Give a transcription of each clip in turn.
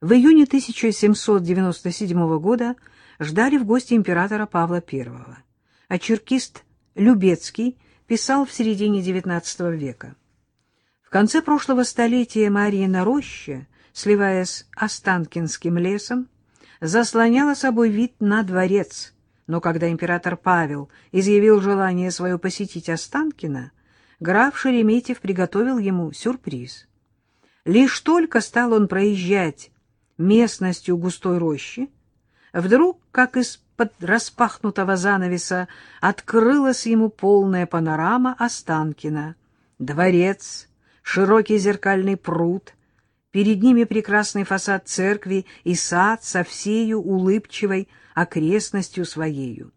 В июне 1797 года ждали в гости императора Павла I, а черкист Любецкий писал в середине XIX века. В конце прошлого столетия Марьина роща, сливаясь Останкинским лесом, заслоняла собой вид на дворец, но когда император Павел изъявил желание свое посетить Останкино, граф Шереметьев приготовил ему сюрприз. Лишь только стал он проезжать местностью густой рощи, вдруг, как из-под распахнутого занавеса, открылась ему полная панорама Останкина. Дворец, широкий зеркальный пруд, перед ними прекрасный фасад церкви и сад со всею улыбчивой окрестностью своею.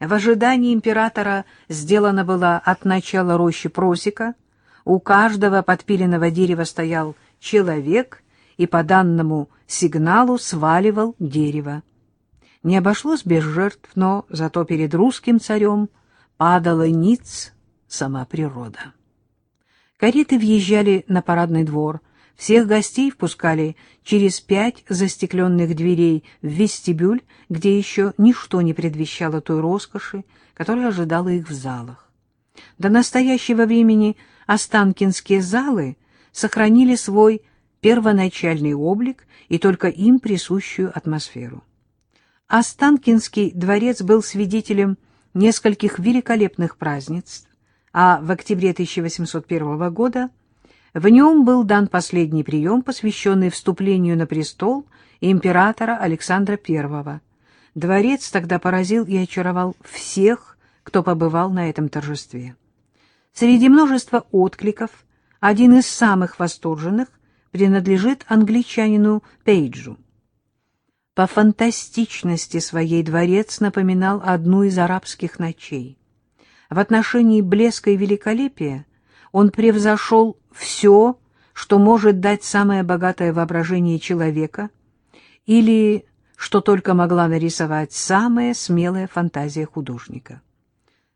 В ожидании императора сделана была от начала рощи просека, у каждого подпиленного дерева стоял человек и по данному сигналу сваливал дерево. Не обошлось без жертв, но зато перед русским царем падала ниц сама природа. Кареты въезжали на парадный двор, всех гостей впускали через пять застекленных дверей в вестибюль, где еще ничто не предвещало той роскоши, которая ожидала их в залах. До настоящего времени Останкинские залы сохранили свой первоначальный облик и только им присущую атмосферу. Останкинский дворец был свидетелем нескольких великолепных празднеств, а в октябре 1801 года в нем был дан последний прием, посвященный вступлению на престол императора Александра I. Дворец тогда поразил и очаровал всех, кто побывал на этом торжестве. Среди множества откликов один из самых восторженных принадлежит англичанину Пейджу. По фантастичности своей дворец напоминал одну из арабских ночей. В отношении блеска и великолепия он превзошел все, что может дать самое богатое воображение человека или что только могла нарисовать самая смелая фантазия художника.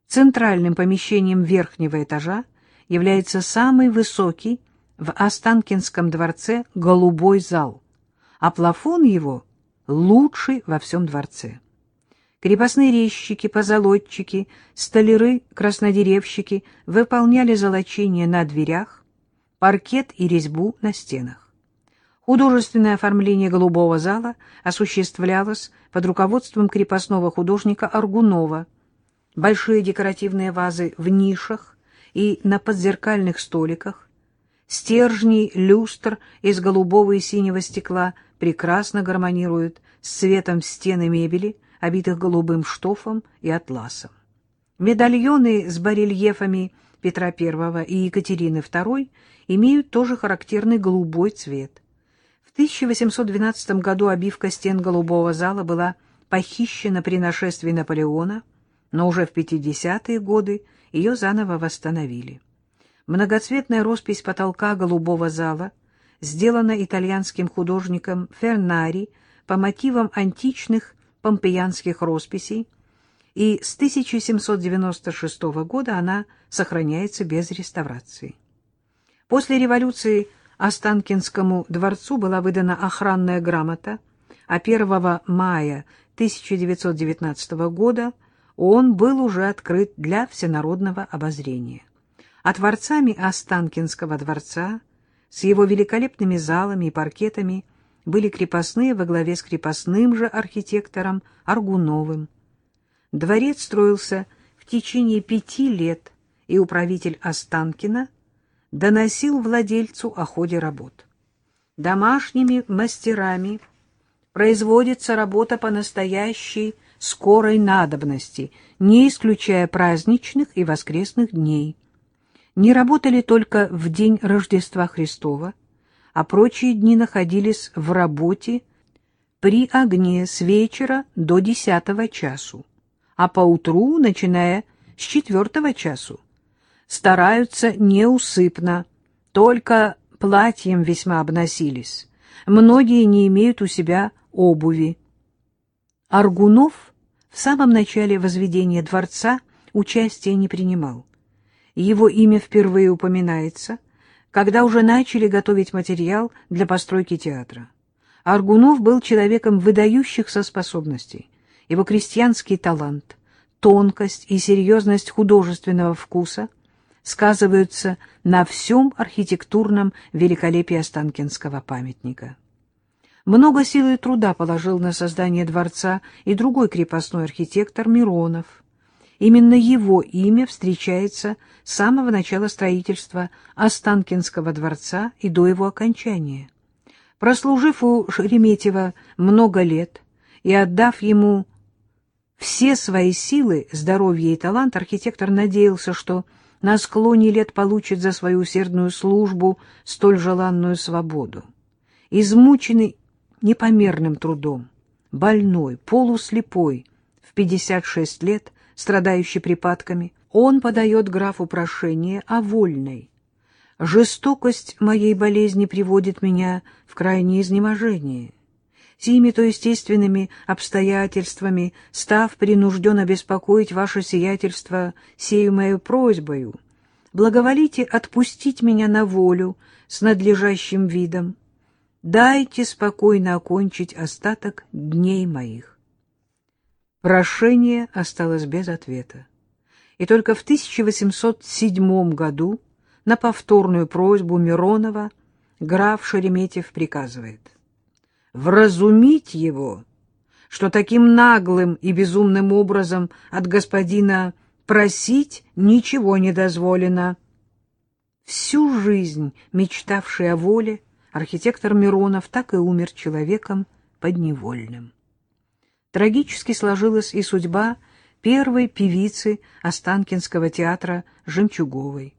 Центральным помещением верхнего этажа является самый высокий в Останкинском дворце голубой зал, а плафон его лучший во всем дворце. Крепостные резчики, позолотчики, столяры, краснодеревщики выполняли золочение на дверях, паркет и резьбу на стенах. Художественное оформление голубого зала осуществлялось под руководством крепостного художника Аргунова. Большие декоративные вазы в нишах и на подзеркальных столиках, Стержни люстр из голубого и синего стекла прекрасно гармонируют с цветом стен и мебели, обитых голубым штофом и атласом. Медальоны с барельефами Петра I и Екатерины II имеют тоже характерный голубой цвет. В 1812 году обивка стен голубого зала была похищена при нашествии Наполеона, но уже в 50-е годы ее заново восстановили. Многоцветная роспись потолка голубого зала сделана итальянским художником Фернари по мотивам античных помпеянских росписей, и с 1796 года она сохраняется без реставрации. После революции Останкинскому дворцу была выдана охранная грамота, а 1 мая 1919 года он был уже открыт для всенародного обозрения а творцами Останкинского дворца с его великолепными залами и паркетами были крепостные во главе с крепостным же архитектором Аргуновым. Дворец строился в течение пяти лет, и управитель Останкина доносил владельцу о ходе работ. Домашними мастерами производится работа по настоящей скорой надобности, не исключая праздничных и воскресных дней не работали только в день Рождества Христова, а прочие дни находились в работе при огне с вечера до десятого часу, а поутру, начиная с четвертого часу. Стараются неусыпно, только платьем весьма обносились. Многие не имеют у себя обуви. Аргунов в самом начале возведения дворца участия не принимал его имя впервые упоминается, когда уже начали готовить материал для постройки театра. Аргунов был человеком выдающихся способностей. Его крестьянский талант, тонкость и серьезность художественного вкуса сказываются на всем архитектурном великолепии Останкинского памятника. Много сил и труда положил на создание дворца и другой крепостной архитектор Миронов. Именно его имя встречается с самого начала строительства Останкинского дворца и до его окончания. Прослужив у Шереметьева много лет и отдав ему все свои силы, здоровье и талант, архитектор надеялся, что на склоне лет получит за свою усердную службу столь желанную свободу. Измученный непомерным трудом, больной, полуслепой, в 56 лет, страдающий припадками, он подает графу прошение о вольной. Жестокость моей болезни приводит меня в крайнее изнеможение. Сими то естественными обстоятельствами, став принужден обеспокоить ваше сиятельство сею мою просьбою, благоволите отпустить меня на волю с надлежащим видом, Дайте спокойно окончить остаток дней моих. Прошение осталось без ответа. И только в 1807 году на повторную просьбу Миронова граф Шереметьев приказывает вразумить его, что таким наглым и безумным образом от господина просить ничего не дозволено. Всю жизнь мечтавший о воле, архитектор Миронов так и умер человеком подневольным. Трагически сложилась и судьба первой певицы Останкинского театра Жемчуговой.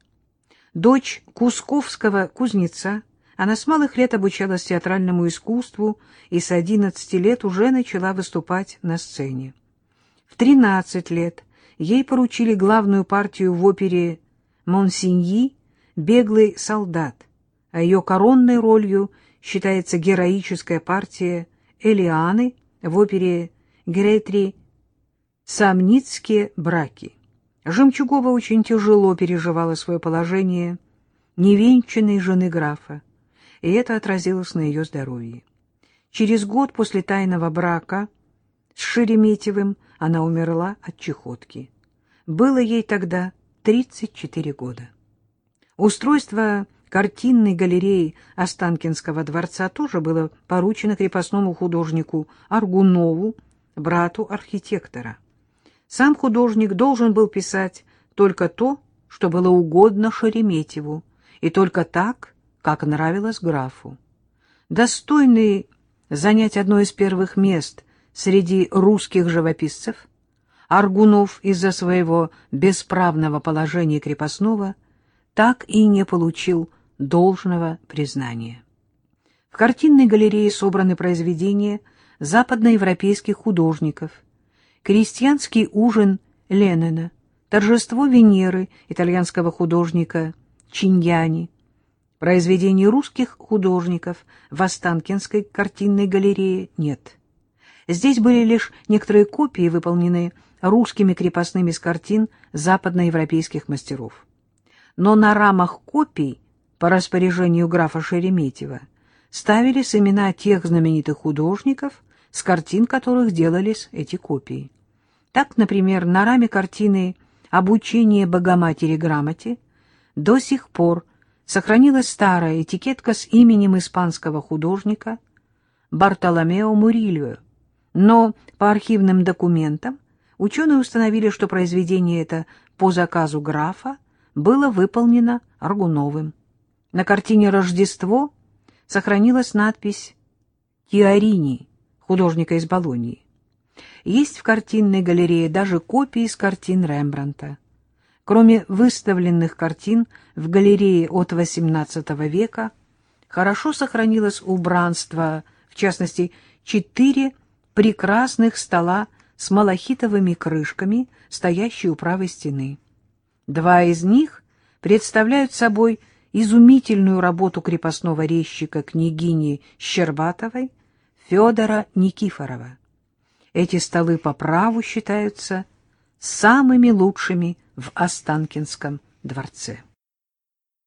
Дочь Кусковского кузнеца, она с малых лет обучалась театральному искусству и с 11 лет уже начала выступать на сцене. В 13 лет ей поручили главную партию в опере «Монсеньи» «Беглый солдат», а ее коронной ролью считается героическая партия Элианы в опере Гретри «Самницкие браки». Жемчугова очень тяжело переживала свое положение невенчанной жены графа, и это отразилось на ее здоровье. Через год после тайного брака с Шереметьевым она умерла от чехотки. Было ей тогда 34 года. Устройство картинной галереи Останкинского дворца тоже было поручено крепостному художнику Аргунову, брату архитектора. Сам художник должен был писать только то, что было угодно Шереметьеву, и только так, как нравилось графу. Достойный занять одно из первых мест среди русских живописцев, Аргунов из-за своего бесправного положения крепостного так и не получил должного признания. В картинной галерее собраны произведения западноевропейских художников, крестьянский ужин Ленина, торжество Венеры итальянского художника Чиньяни, произведений русских художников в Останкинской картинной галерее нет. Здесь были лишь некоторые копии, выполненные русскими крепостными с картин западноевропейских мастеров. Но на рамах копий по распоряжению графа Шереметьева ставились имена тех знаменитых художников, с картин которых делались эти копии. Так, например, на раме картины «Обучение Богоматери грамоте» до сих пор сохранилась старая этикетка с именем испанского художника Бартоломео Мурильо, но по архивным документам ученые установили, что произведение это по заказу графа было выполнено Аргуновым. На картине «Рождество» сохранилась надпись «Тиарини» художника из Болонии. Есть в картинной галерее даже копии из картин Рембранта. Кроме выставленных картин в галерее от XVIII века, хорошо сохранилось убранство, в частности, четыре прекрасных стола с малахитовыми крышками, стоящие у правой стены. Два из них представляют собой изумительную работу крепостного резчика княгини Щербатовой Федора Никифорова. Эти столы по праву считаются самыми лучшими в Останкинском дворце.